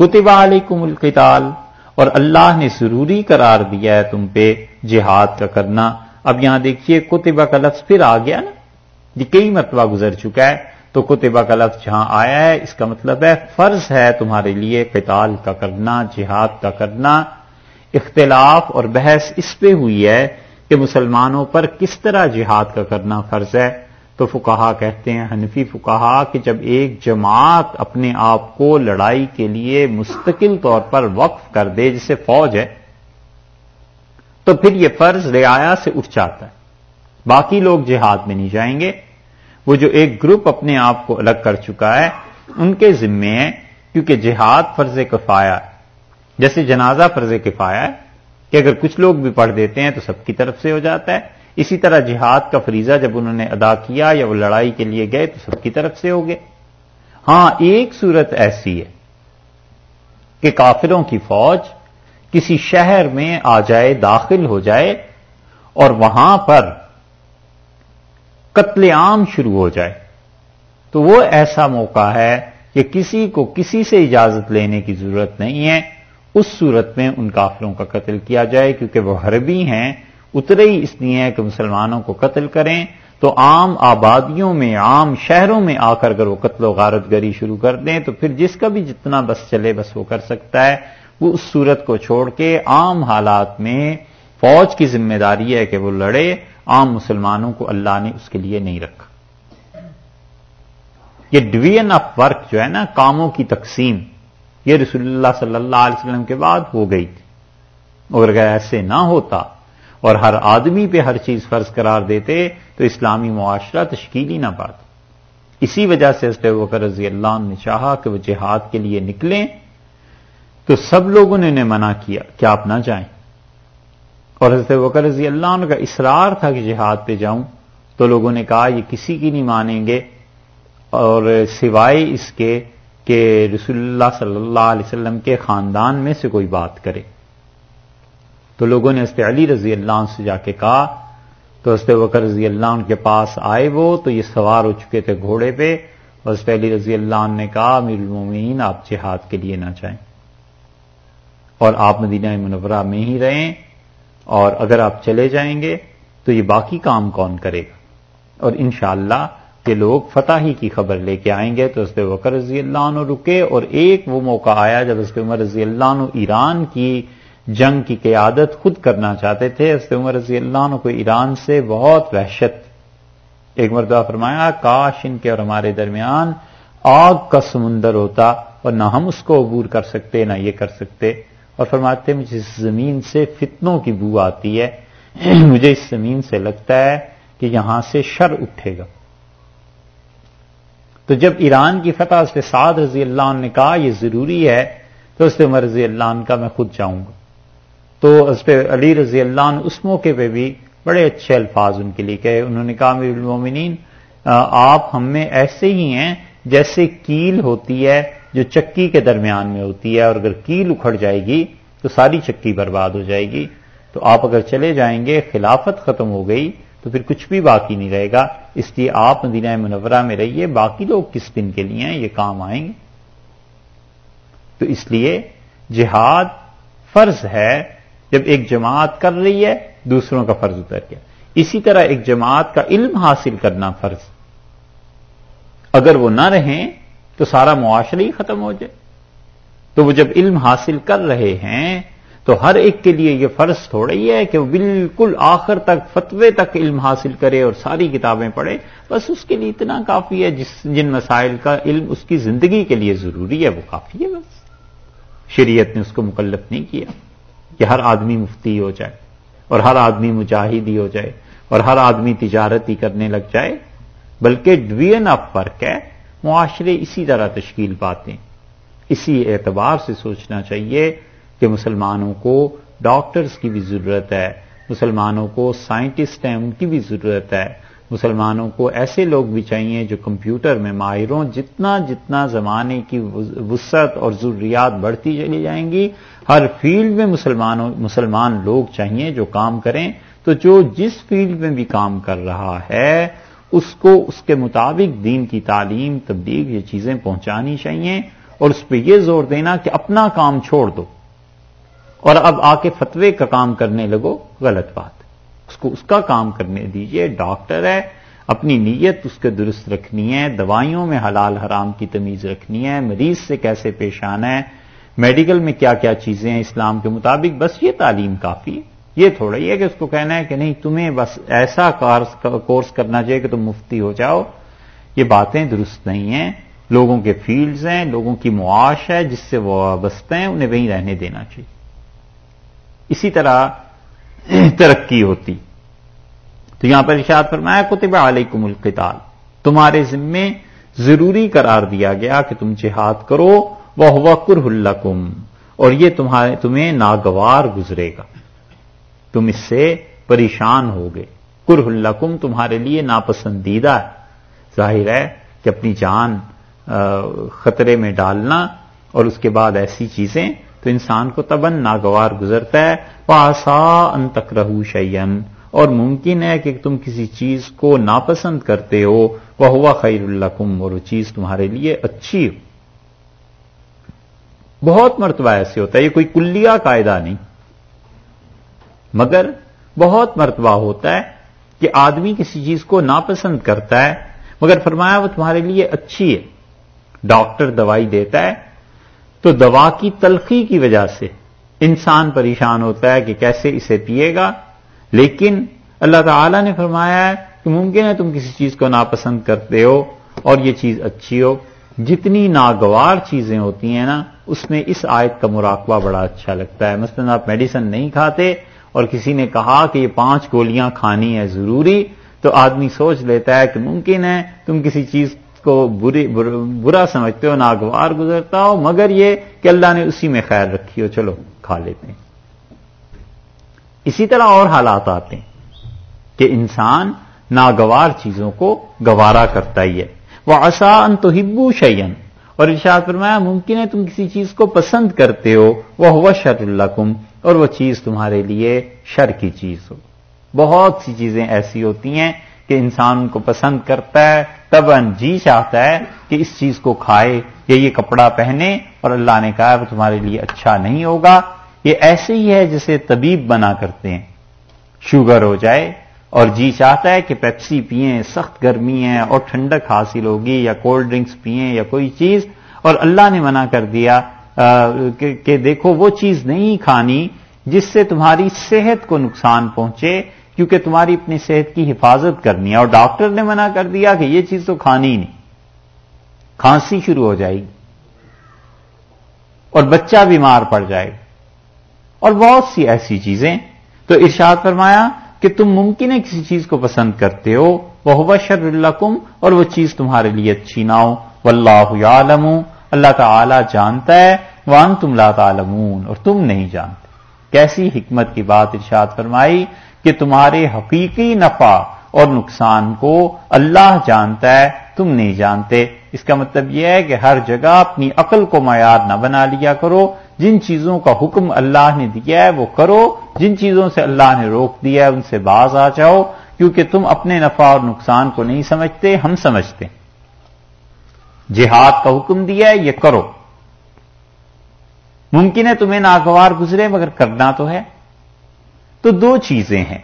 کتبہ علیکم القتال، اور اللہ نے ضروری قرار دیا ہے تم پہ جہاد کا کرنا۔ اب یہاں دیکھیے کتبہ کا لفظ پھر آ گیا نا۔ یہ کئی مرتبہ گزر چکا ہے۔ تو کتبہ کا لفظ جہاں آیا ہے، اس کا مطلب ہے فرض ہے تمہارے لیے قتال کا کرنا، جہاد کا کرنا۔ اختلاف اور بحث اس پہ ہوئی ہے کہ مسلمانوں پر کس طرح جہاد کا کرنا فرض ہے۔ تو فکاہا کہتے ہیں حنفی فکاہا کہ جب ایک جماعت اپنے آپ کو لڑائی کے لیے مستقل طور پر وقف کر دے، جسے فوج ہے، تو پھر یہ فرض رعایا سے اٹھ جاتا ہے۔ باقی لوگ جہاد میں نہیں جائیں گے۔ وہ جو ایک گروپ اپنے آپ کو الگ کر چکا ہے، ان کے ذمے ہیں، کیونکہ جہاد فرض کفایا جیسے جنازہ فرض کفایا ہے کہ اگر کچھ لوگ بھی پڑھ دیتے ہیں تو سب کی طرف سے ہو جاتا ہے۔ اسی طرح جہاد کا فریضہ جب انہوں نے ادا کیا یا وہ لڑائی کے لیے گئے تو سب کی طرف سے ہو گئے۔ ہاں ایک صورت ایسی ہے کہ کافروں کی فوج کسی شہر میں آ جائے، داخل ہو جائے اور وہاں پر قتل عام شروع ہو جائے۔ تو وہ ایسا موقع ہے کہ کسی کو کسی سے اجازت لینے کی ضرورت نہیں ہے۔ اس صورت میں ان کافروں کا قتل کیا جائے کیونکہ وہ حربی ہیں۔ اترے ہی اس لیے کہ مسلمانوں کو قتل کریں تو عام آبادیوں میں، عام شہروں میں آ کر اگر وہ قتل و غارت گری شروع کر دیں تو پھر جس کا بھی جتنا بس چلے بس وہ کر سکتا ہے۔ وہ اس صورت کو چھوڑ کے عام حالات میں فوج کی ذمہ داری ہے کہ وہ لڑے۔ عام مسلمانوں کو اللہ نے اس کے لیے نہیں رکھا۔ یہ ڈویژن آف ورک جو ہے نا، کاموں کی تقسیم، یہ رسول اللہ صلی اللہ علیہ وسلم کے بعد ہو گئی۔ تھی اور اگر ایسے نہ ہوتا اور ہر آدمی پہ ہر چیز فرض قرار دیتے تو اسلامی معاشرہ تشکیل ہی نہ پاتا۔ اسی وجہ سے حضرت وکر رضی اللہ عنہ نے چاہا کہ وہ جہاد کے لیے نکلیں۔ تو سب لوگوں نے انہیں منع کیا کہ آپ نہ جائیں۔ اور حضرت وکر رضی اللہ عنہ کا اصرار تھا کہ جہاد پہ جاؤں۔ تو لوگوں نے کہا، یہ کسی کی نہیں مانیں گے۔ اور سوائے اس کے کہ رسول اللہ صلی اللہ علیہ وسلم کے خاندان میں سے کوئی بات کرے۔ تو لوگوں نے حضرت علی رضی اللہ عنہ سے جا کے کہا، تو حضرت وکر رضی اللہ عنہ کے پاس آئے وہ، تو یہ سوار ہو چکے تھے گھوڑے پہ، اور حضرت علی رضی اللہ عنہ نے کہا، امیر المومین آپ جہاد کے لیے نہ جائیں۔ اور آپ مدینہ منورہ میں ہی رہیں، اور اگر آپ چلے جائیں گے، تو یہ باقی کام کون کرے گا؟ اور انشاءاللہ اللہ کہ لوگ فتح ہی کی خبر لے کے آئیں گے، تو حضرت وکر رضی اللہ عنہ رکے، اور ایک وہ موقع آیا جب حضرت عمر رضی اللہ عنہ ایران کی جنگ کی قیادت خود کرنا چاہتے تھے۔ حضرت عمر رضی اللہ عنہ کو ایران سے بہت وحشت۔ ایک مرتبہ فرمایا، کاش ان کے اور ہمارے درمیان آگ کا سمندر ہوتا اور نہ ہم اس کو عبور کر سکتے، نہ یہ کر سکتے۔ اور فرماتے، مجھے اس زمین سے فتنوں کی بو آتی ہے۔ مجھے اس زمین سے لگتا ہے کہ یہاں سے شر اٹھے گا۔ تو جب ایران کی فتح اس سعد رضی اللہ عنہ نے کہا، یہ ضروری ہے، تو اس عمر رضی اللہ عنہ کا میں خود جاؤں گا۔ تو اس پہ علی رضی اللہ عنہ اس موقع پہ بھی بڑے اچھے الفاظ ان کے لیے کہے انہوں نے کہا امیر المومنین آپ ہم میں ایسے ہی ہیں جیسے کیل ہوتی ہے جو چکی کے درمیان میں ہوتی ہے اور اگر کیل اکھڑ جائے گی تو ساری چکی برباد ہو جائے گی۔ تو آپ اگر چلے جائیں گے، خلافت ختم ہو گئی تو پھر کچھ بھی باقی نہیں رہے گا۔ اس لیے آپ مدینہ منورہ میں رہیے، باقی لوگ کس دن کے لیے ہیں؟ یہ کام آئیں گے۔ تو اس لیے جہاد فرض ہے جب ایک جماعت کر رہی ہے، دوسروں کا فرض اتر گیا۔ اسی طرح ایک جماعت کا علم حاصل کرنا فرض۔ اگر وہ نہ رہیں، تو سارا معاشرہ ہی ختم ہو جائے۔ تو وہ جب علم حاصل کر رہے ہیں، تو ہر ایک کے لیے یہ فرض تھوڑا ہی ہے کہ وہ بالکل آخر تک، فتوے تک علم حاصل کرے اور ساری کتابیں پڑھے۔ بس اس کے لیے اتنا کافی ہے جس، جن مسائل کا علم اس کی زندگی کے لیے ضروری ہے، وہ کافی ہے بس۔ شریعت نے اس کو مکلف نہیں کیا۔ کہ ہر آدمی مفتی ہو جائے اور ہر آدمی مجاہدی ہو جائے اور ہر آدمی تجارتی کرنے لگ جائے، بلکہ ڈویژن آف ورک ہے، معاشرے اسی طرح تشکیل پاتے ہیں۔ اسی اعتبار سے سوچنا چاہیے کہ مسلمانوں کو ڈاکٹرز کی بھی ضرورت ہے، مسلمانوں کو سائنٹسٹ ہیں، ان کی بھی ضرورت ہے۔ مسلمانوں کو ایسے لوگ بھی چاہیے جو کمپیوٹر میں ماہروں جتنا جتنا زمانے کی وسعت اور ضروریات بڑھتی چلی جائیں گی، ہر فیلڈ میں مسلمانوں، مسلمان لوگ چاہیے جو کام کریں۔ تو جو جس فیلڈ میں بھی کام کر رہا ہے، اس کو، اس کے مطابق دین کی تعلیم تبدیل یہ چیزیں پہنچانی چاہیے اور اس پہ یہ زور دینا کہ اپنا کام چھوڑ دو۔ اور اب آ کے فتوے کا کام کرنے لگو، غلط بات۔ اس کو اس کا کام کرنے دیجیے، ڈاکٹر ہے، اپنی نیت اس کے درست رکھنی ہے، دوائیوں میں حلال حرام کی تمیز رکھنی ہے، مریض سے کیسے پیش آنا ہے، میڈیکل میں کیا کیا چیزیں ہیں اسلام کے مطابق، بس یہ تعلیم کافی ہے۔ یہ تھوڑا ہی ہے کہ اس کو کہنا ہے کہ نہیں، تمہیں بس ایسا کورس کرنا چاہیے کہ تم مفتی ہو جاؤ۔ یہ باتیں درست نہیں ہیں۔ لوگوں کے فیلڈز ہیں، لوگوں کی معاش ہے، جس سے وہ وابستہ ہیں، انہیں وہیں رہنے دینا چاہیے۔ اسی طرح ترقی ہوتی۔ تو یہاں پر ارشاد فرمایا، کتب علیکم القتال تمہارے ذمے ضروری قرار دیا گیا کہ تم جہاد کرو وہ ہوا کرکم اور یہ تمہارے تمہیں ناگوار گزرے گا۔ تم اس سے پریشان ہو گئے کرکم تمہارے لیے ناپسندیدہ ہے۔ ظاہر ہے کہ اپنی جان خطرے میں ڈالنا اور اس کے بعد ایسی چیزیں تو انسان کو تبن ناگوار گزرتا ہے پاسا ان تک رہو شعین اور ممکن ہے کہ تم کسی چیز کو ناپسند کرتے ہو وہ ہوا خیر اللہ اور وہ چیز تمہارے لیے اچھی۔ ہو بہت مرتبہ ایسے ہوتا ہے، یہ کوئی کلیا قاعدہ نہیں۔ مگر بہت مرتبہ ہوتا ہے کہ آدمی کسی چیز کو ناپسند کرتا ہے، مگر فرمایا وہ تمہارے لیے اچھی ہے۔ ڈاکٹر دوائی دیتا ہے تو دوا کی تلخی کی وجہ سے انسان پریشان ہوتا ہے کہ کیسے اسے پیے گا۔ لیکن اللہ تعالی نے فرمایا ہے کہ ممکن ہے تم کسی چیز کو ناپسند کرتے ہو اور یہ چیز اچھی ہو۔ جتنی ناگوار چیزیں ہوتی ہیں نا، اس میں اس آیت کا مراقبہ بڑا اچھا لگتا ہے۔ مثلا آپ میڈیسن نہیں کھاتے اور کسی نے کہا کہ یہ پانچ گولیاں کھانی ہے ضروری، تو آدمی سوچ لیتا ہے کہ ممکن ہے تم کسی چیز کو بری برا سمجھتے ہو، ناگوار گزرتا ہو، مگر یہ کہ اللہ نے اسی میں خیر رکھی ہو، چلو کھا لیتے ہیں۔ اسی طرح اور حالات آتے ہیں کہ انسان ناگوار چیزوں کو گوارا کرتا ہی ہے۔ وہ آسان تو ہبو شعین اور ارشاد فرمایا، ممکن ہے تم کسی چیز کو پسند کرتے ہو وہ ہوا شر اللہ کم اور وہ چیز تمہارے لیے شر کی چیز ہو۔ بہت سی چیزیں ایسی ہوتی ہیں کہ انسان ان کو پسند کرتا ہے تب جی چاہتا ہے کہ اس چیز کو کھائے یا یہ کپڑا پہنے اور اللہ نے کہا وہ تمہارے لیے اچھا نہیں ہوگا۔ یہ ایسے ہی ہے جسے طبیب بنا کرتے ہیں۔ شوگر ہو جائے اور جی چاہتا ہے کہ پیپسی پئیں، سخت گرمی ہے اور ٹھنڈک حاصل ہوگی یا کولڈ ڈرنکس پئیں یا کوئی چیز۔ اور اللہ نے منع کر دیا کہ دیکھو وہ چیز نہیں کھانی جس سے تمہاری صحت کو نقصان پہنچے۔ کیونکہ تمہاری اپنی صحت کی حفاظت کرنی ہے اور ڈاکٹر نے منع کر دیا کہ یہ چیز تو کھانی نہیں۔ کھانسی شروع ہو جائے گی۔ اور بچہ بیمار پڑ جائے گا۔ اور بہت سی ایسی چیزیں۔ تو ارشاد فرمایا کہ تم ممکن ہے کسی چیز کو پسند کرتے ہو۔ وہ شر اللہ اور وہ چیز تمہارے لیے اچھی نہ ہو۔ واللہ عالم اللہ تعالی جانتا ہے۔ وان تم لا تعلمون اور تم نہیں جانتے۔ کیسی حکمت کی بات ارشاد فرمائی۔ کہ تمہارے حقیقی نفع اور نقصان کو اللہ جانتا ہے، تم نہیں جانتے۔ اس کا مطلب یہ ہے کہ ہر جگہ اپنی عقل کو معیار نہ بنا لیا کرو۔ جن چیزوں کا حکم اللہ نے دیا ہے، وہ کرو۔ جن چیزوں سے اللہ نے روک دیا ہے، ان سے باز آ جاؤ۔ کیونکہ تم اپنے نفع اور نقصان کو نہیں سمجھتے، ہم سمجھتے۔ جہاد کا حکم دیا ہے، یہ کرو۔ ممکن ہے تمہیں ناگوار گزرے، مگر کرنا تو ہے۔ تو دو چیزیں ہیں۔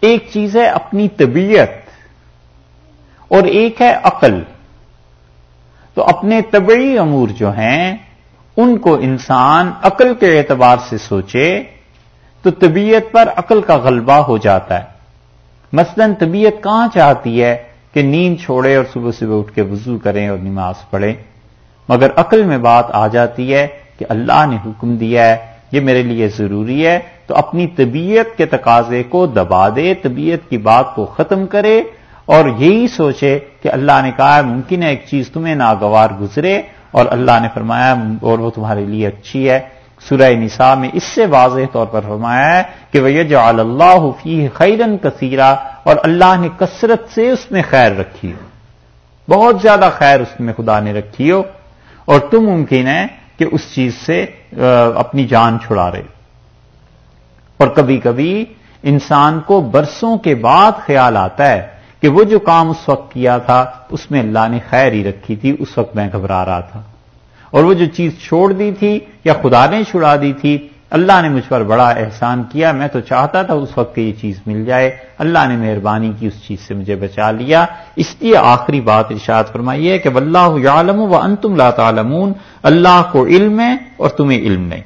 ایک چیز ہے اپنی طبیعت اور ایک ہے عقل۔ تو اپنے طبعی امور جو ہیں، ان کو انسان عقل کے اعتبار سے سوچے تو طبیعت پر عقل کا غلبہ ہو جاتا ہے۔ مثلا طبیعت کہاں چاہتی ہے کہ نیند چھوڑے اور صبح صبح اٹھ کے وضو کریں اور نماز پڑھیں؟ مگر عقل میں بات آ جاتی ہے کہ اللہ نے حکم دیا ہے یہ میرے لیے ضروری ہے، تو اپنی طبیعت کے تقاضے کو دبا دے، طبیعت کی بات کو ختم کرے اور یہی سوچے کہ اللہ نے کہا ممکن ہے ایک چیز تمہیں ناگوار گزرے اور اللہ نے فرمایا اور وہ تمہارے لیے اچھی ہے۔ سورہ نساء میں اس سے واضح طور پر فرمایا ہے کہ وہ یہ اللہ فی خیرن کثیرہ اور اللہ نے کثرت سے اس میں خیر رکھی ہو۔ بہت زیادہ خیر اس میں خدا نے رکھی ہو۔ اور تم ممکن ہے کہ اس چیز سے اپنی جان چھڑا رہے اور کبھی کبھی انسان کو برسوں کے بعد خیال آتا ہے کہ وہ جو کام اس وقت کیا تھا، اس میں اللہ نے خیر ہی رکھی تھی، اس وقت میں گھبرا رہا تھا۔ اور وہ جو چیز چھوڑ دی تھی یا خدا نے چھڑا دی تھی اللہ نے مجھ پر بڑا احسان کیا، میں تو چاہتا تھا اس وقت یہ چیز مل جائے۔ اللہ نے مہربانی کی اس چیز سے مجھے بچا لیا۔ اس لیے آخری بات ارشاد فرمائی ہے کہ واللہ یعلم و انتم لا تعلمون۔ اللہ کو علم ہے اور تمہیں علم نہیں۔